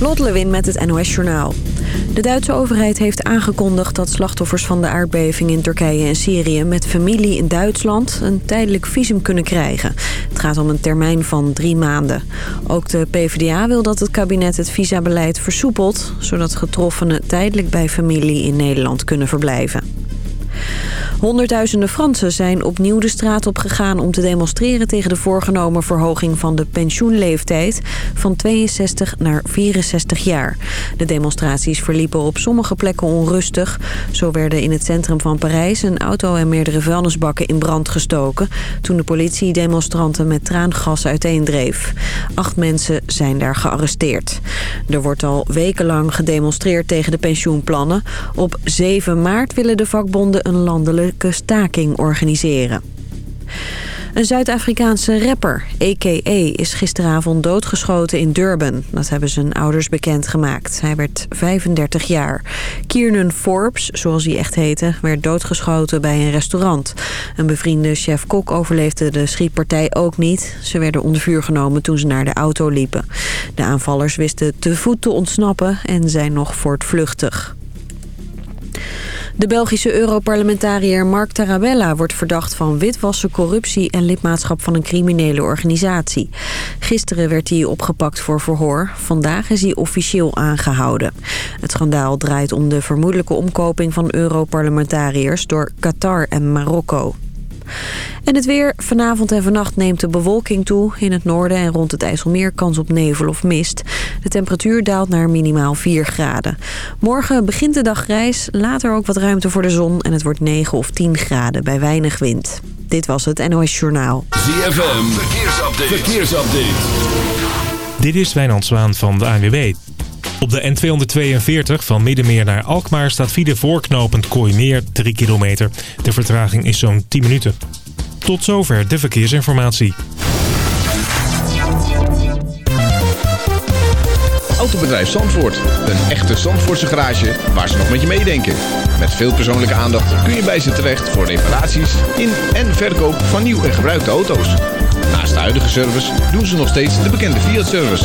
Lot Lewin met het NOS Journaal. De Duitse overheid heeft aangekondigd dat slachtoffers van de aardbeving in Turkije en Syrië met familie in Duitsland een tijdelijk visum kunnen krijgen. Het gaat om een termijn van drie maanden. Ook de PvdA wil dat het kabinet het visabeleid versoepelt, zodat getroffenen tijdelijk bij familie in Nederland kunnen verblijven. Honderdduizenden Fransen zijn opnieuw de straat op gegaan om te demonstreren tegen de voorgenomen verhoging van de pensioenleeftijd van 62 naar 64 jaar. De demonstraties verliepen op sommige plekken onrustig. Zo werden in het centrum van Parijs een auto en meerdere vuilnisbakken in brand gestoken toen de politie demonstranten met traangas uiteendreef. Acht mensen zijn daar gearresteerd. Er wordt al wekenlang gedemonstreerd tegen de pensioenplannen. Op 7 maart willen de vakbonden een landelijke staking organiseren. Een Zuid-Afrikaanse rapper, a.k.a. is gisteravond doodgeschoten in Durban. Dat hebben zijn ouders bekendgemaakt. Hij werd 35 jaar. Kiernan Forbes, zoals hij echt heette, werd doodgeschoten bij een restaurant. Een bevriende chef-kok overleefde de schietpartij ook niet. Ze werden onder vuur genomen toen ze naar de auto liepen. De aanvallers wisten te voet te ontsnappen en zijn nog voortvluchtig. De Belgische Europarlementariër Mark Tarabella wordt verdacht van witwassen, corruptie en lidmaatschap van een criminele organisatie. Gisteren werd hij opgepakt voor verhoor. Vandaag is hij officieel aangehouden. Het schandaal draait om de vermoedelijke omkoping van Europarlementariërs door Qatar en Marokko. En het weer. Vanavond en vannacht neemt de bewolking toe. In het noorden en rond het IJsselmeer kans op nevel of mist. De temperatuur daalt naar minimaal 4 graden. Morgen begint de dag grijs. Later ook wat ruimte voor de zon. En het wordt 9 of 10 graden bij weinig wind. Dit was het NOS Journaal. ZFM. Verkeersupdate. Verkeersupdate. Dit is Wijnand Zwaan van de ANWB. Op de N242 van Middenmeer naar Alkmaar staat file voorknopend Kooimeer 3 kilometer. De vertraging is zo'n 10 minuten. Tot zover de verkeersinformatie. Autobedrijf Zandvoort. Een echte Zandvoortse garage waar ze nog met je meedenken. Met veel persoonlijke aandacht kun je bij ze terecht voor reparaties in en verkoop van nieuw en gebruikte auto's. Naast de huidige service doen ze nog steeds de bekende Fiat-service.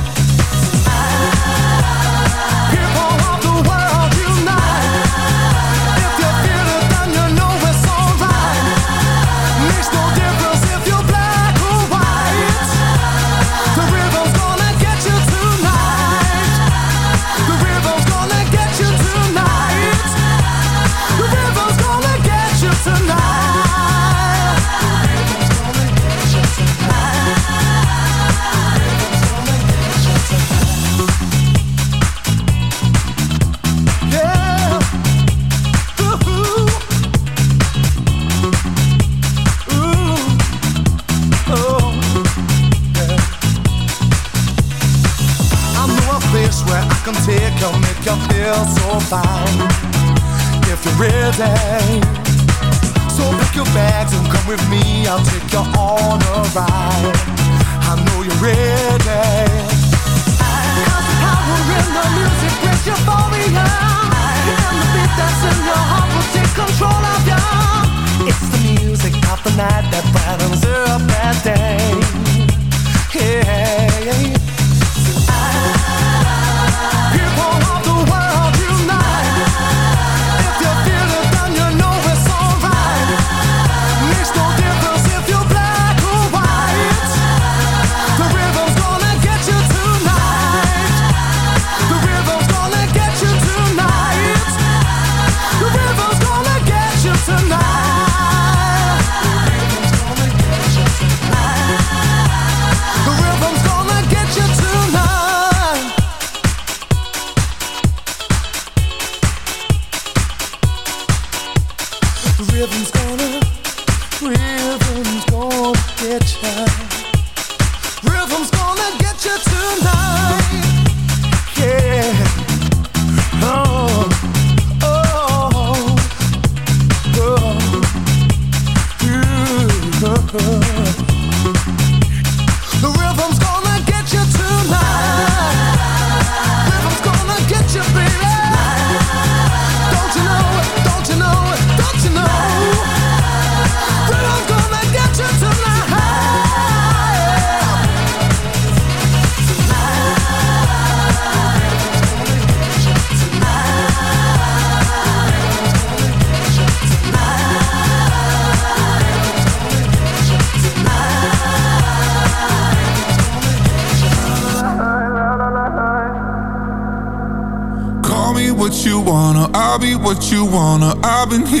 Feel so fine. If you're ready, so pick your bags and come with me. I'll take you on a ride. I know you're ready. Cause the power in the music brings euphoria. And the beat that's in your heart will take control of you. It's the music of the night that brightens up that day. Been here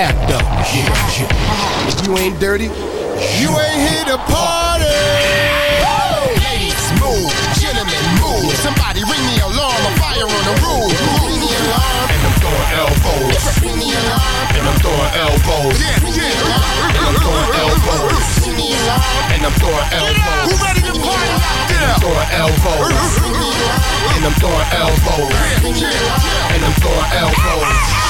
act up. If you ain't dirty, you ain't here to party. Ladies, move. Gentlemen, move. Somebody ring the alarm. A fire on the roof. Ring the alarm. And I'm throwing elbows. Ring the alarm. And I'm throwing elbows. Yeah, yeah. And I'm throwing elbows. Ring the alarm. And I'm throwing elbows. Who ready to party out there? I'm throwing elbows. And I'm throwing elbows. And I'm throwing elbows.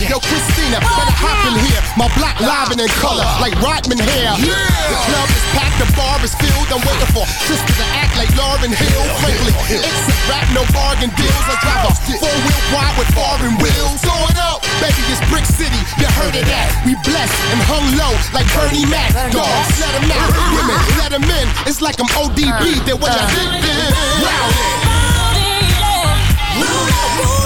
yeah. Yo, Christina, better hop in here. My block livin' in color, like Rodman hair. Yeah. The club is packed, the bar is filled. I'm waiting for sisters to act like Lauryn Hill. Frankly, it's a rap, no bargain deals. I drive a four-wheel wide with foreign wheels. On up, baby, it's Brick City. You heard it that? We blessed and hung low like Bernie Mac. Dogs, let them out. Women, let them in. It's like I'm ODB. They're what uh, I think then. Wow. Wow.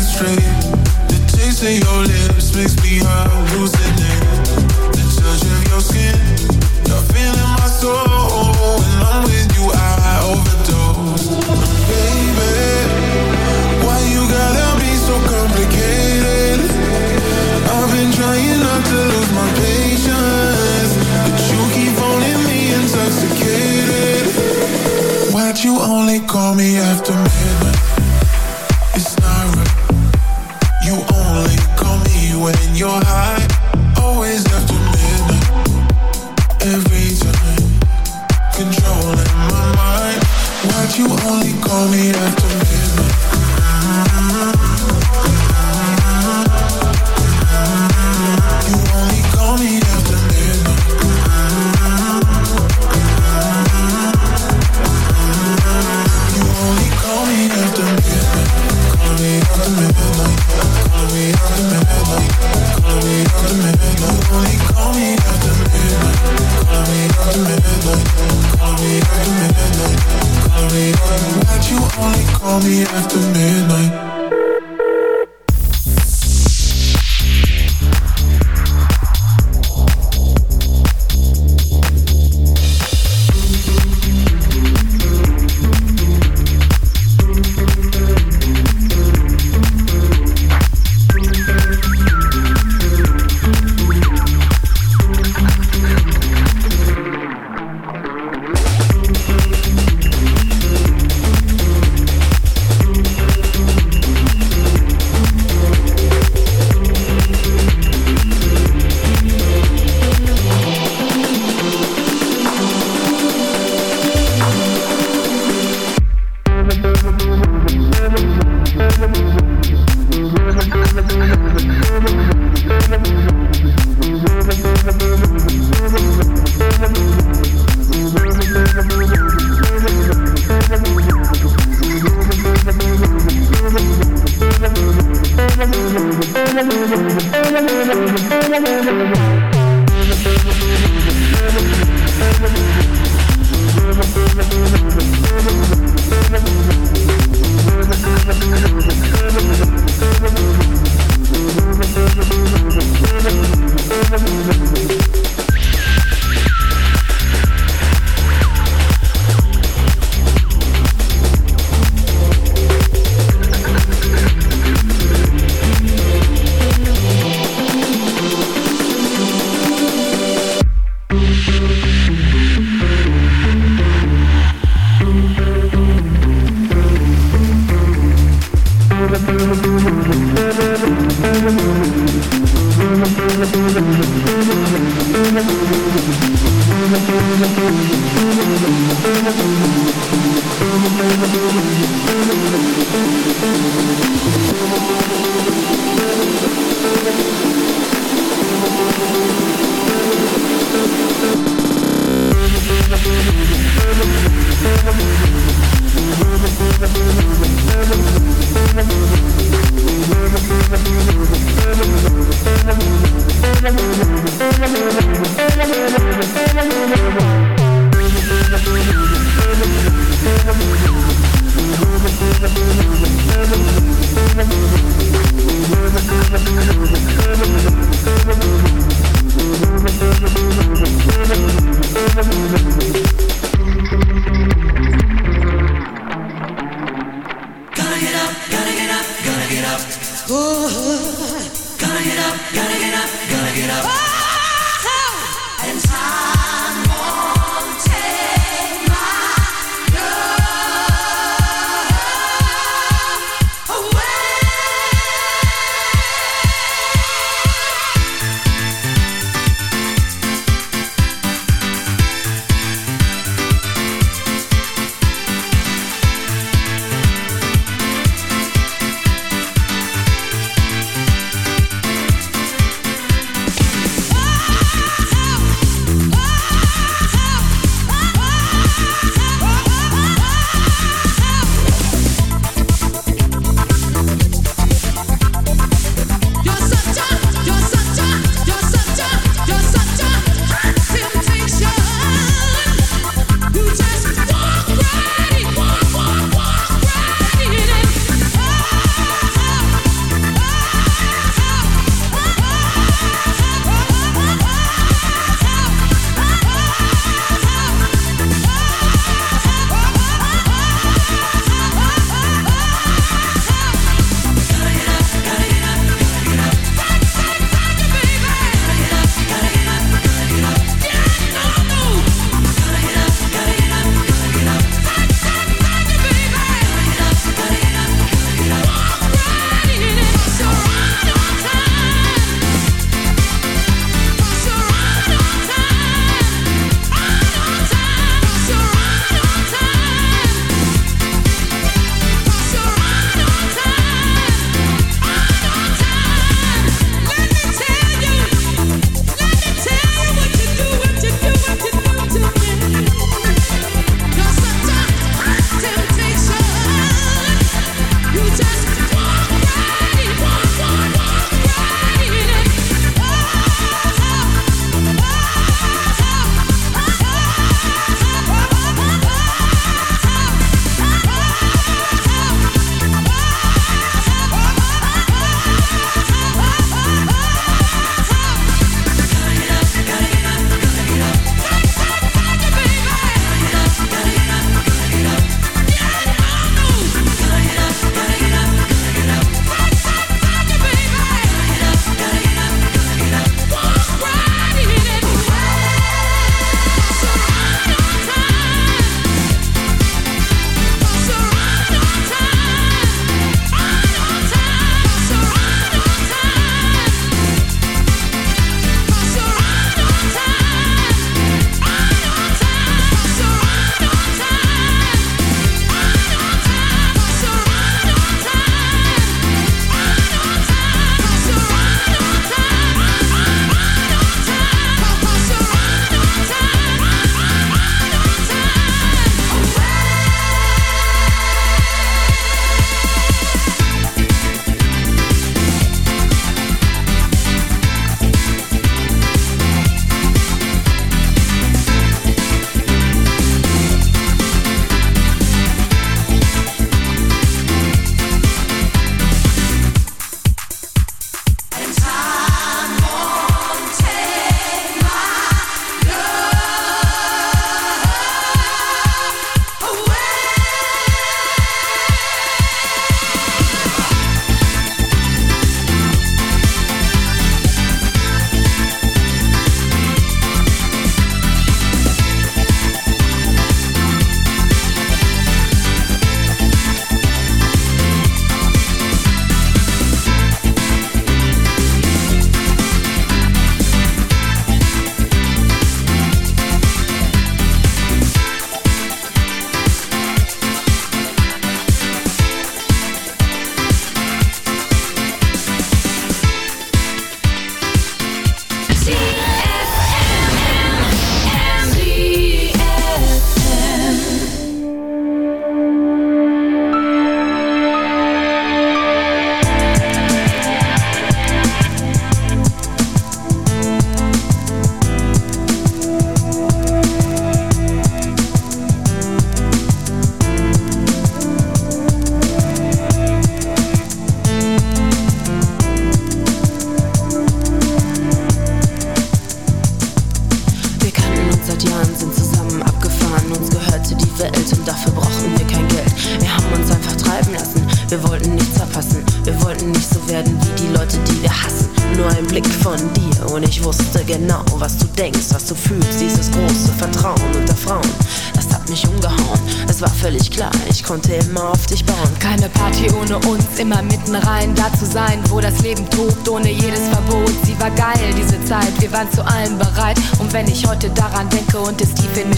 straight The taste your lips makes me The touch of your skin, in my soul. When I'm with you I overdose. Baby, why you gotta be so complicated? I've been trying not to lose my patience But you keep on me intoxicated. Why'd you only call me after me? your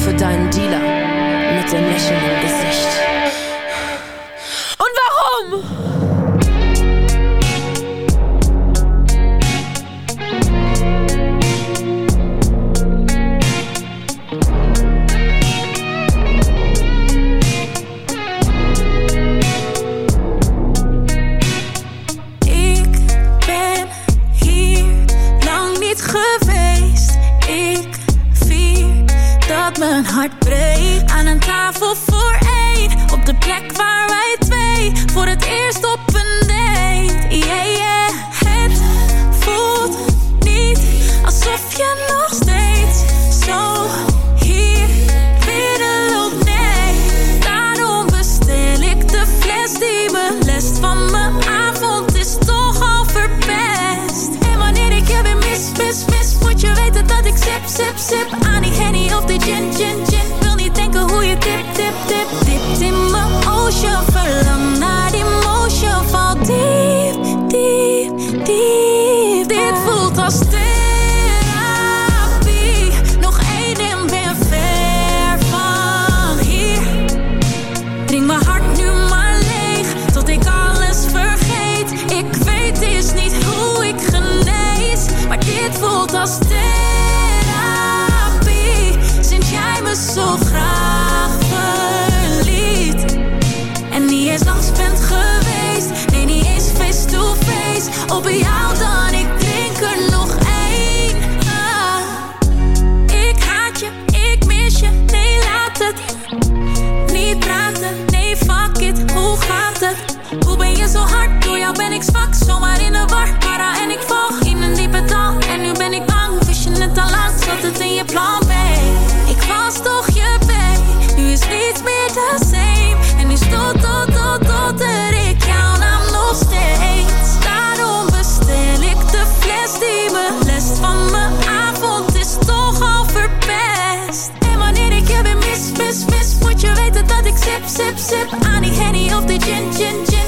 für deinen Dealer. zo graag verliet. En niet eens langs bent geweest. Nee, niet eens face to face. Op jou dan, ik drink er nog één. Ah. Ik haat je, ik mis je. Nee, laat het. Niet praten, nee, fuck it. Hoe gaat het? Hoe ben je zo hard? Door jou ben ik zwak, zomaar in de war. Para en ik volg in een diepe dal. En nu ben ik bang, wist je net al aan zat het in je plan. sip, I need Henny off the gin, gin, gin.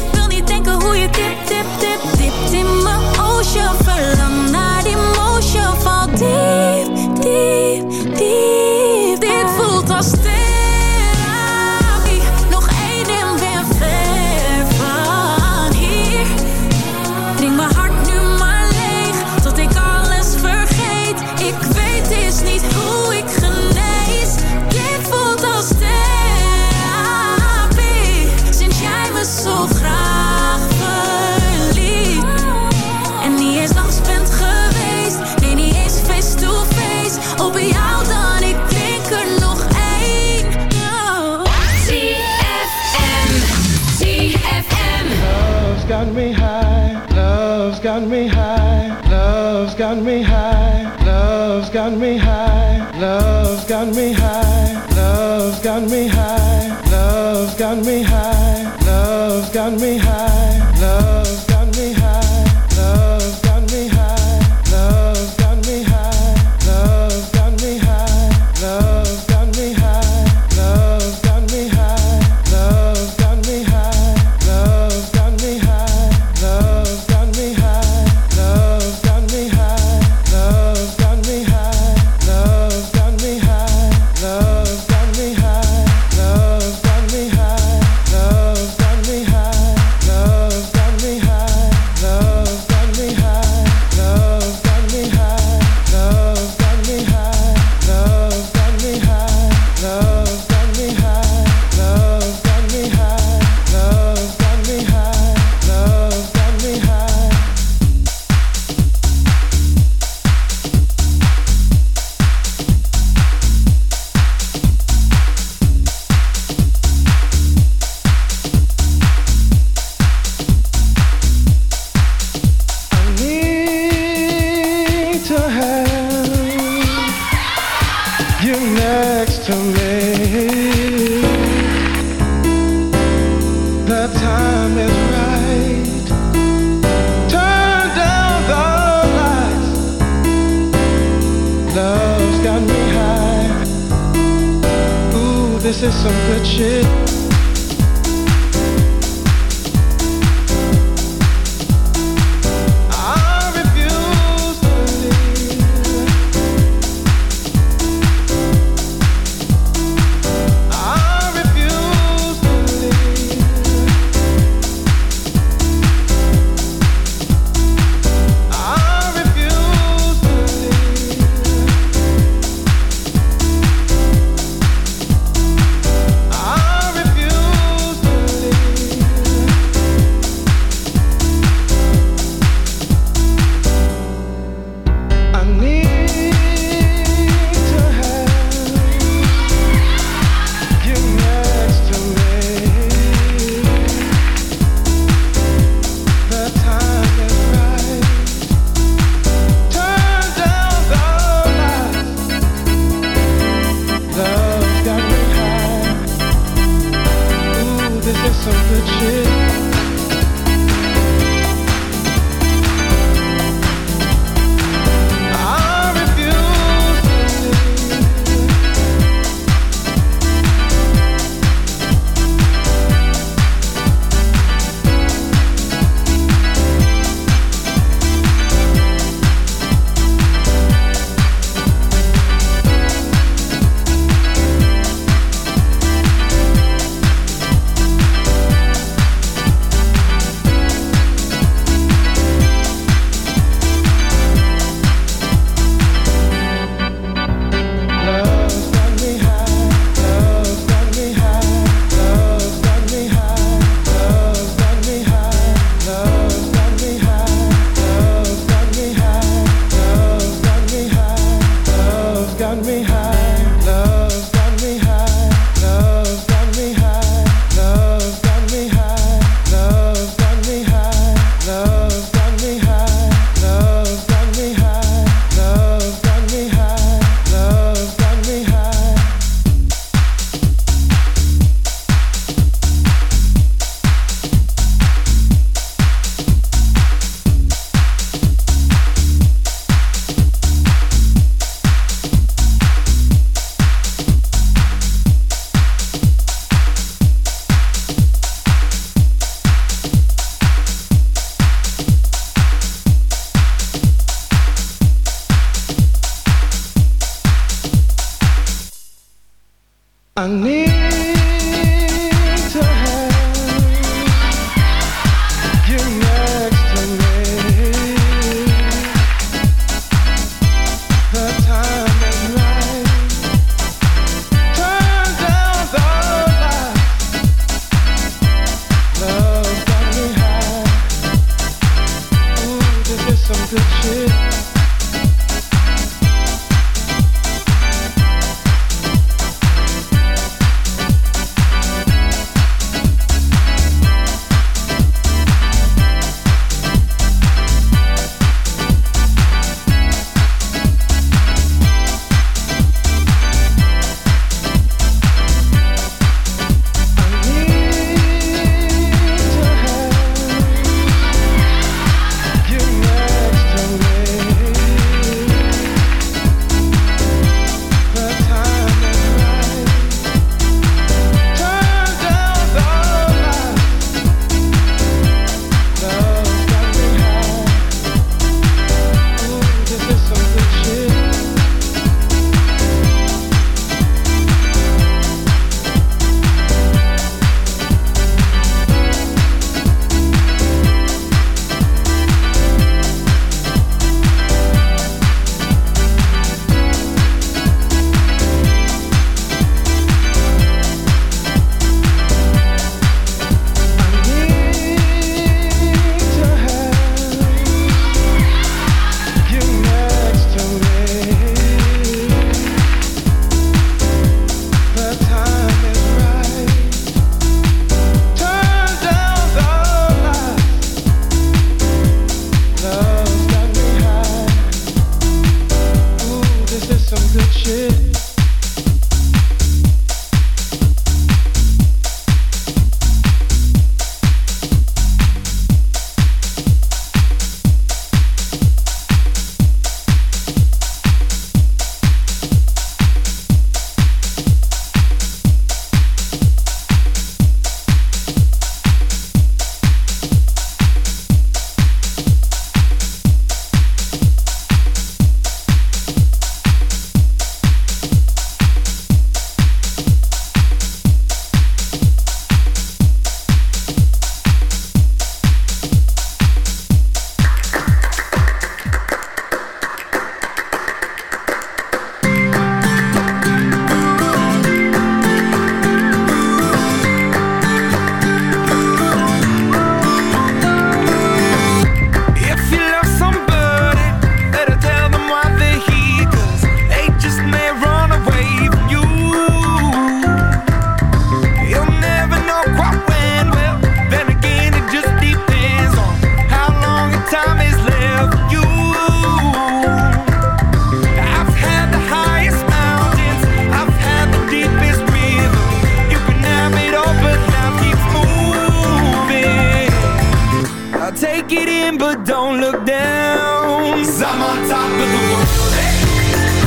in, but don't look down. Cause I'm on top of the world.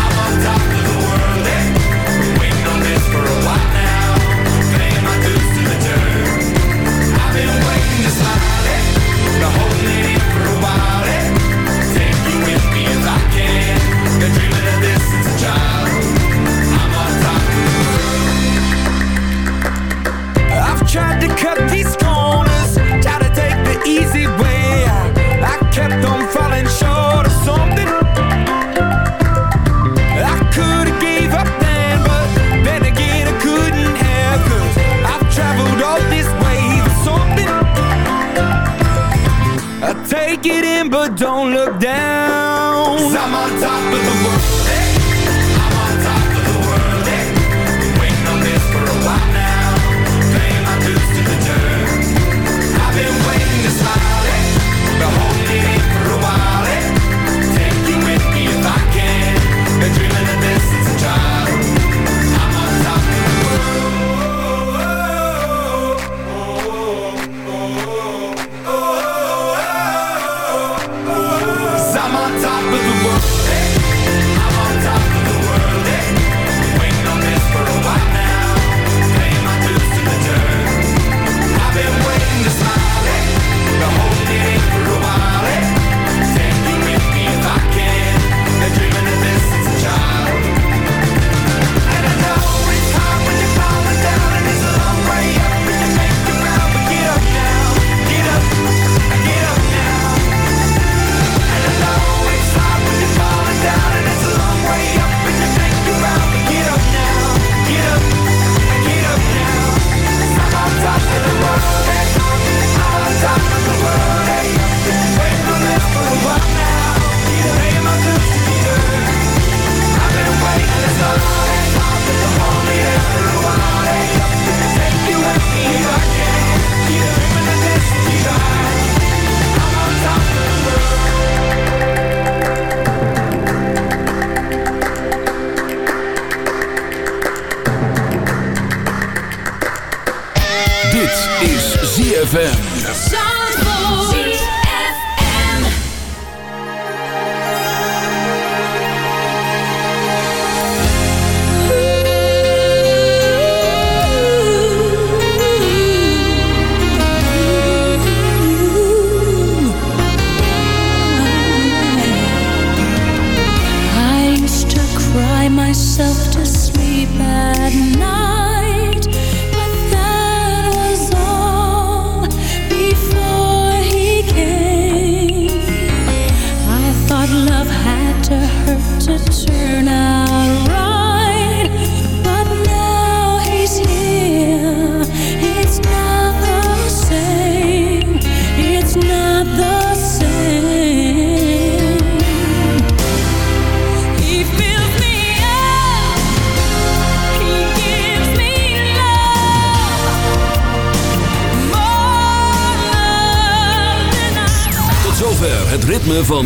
I'm on top of the world. Waiting on this for a while now. My dues to the dirt. I've been waiting to? Been holding it in for a while. Take you with me if I can. Been dreaming of this since a child. I'm on top of the world. I've tried to cut these corners, try to take the easy way kept on falling short of something. I could have gave up then, but then again I couldn't I've traveled all this way for something. I take it in, but don't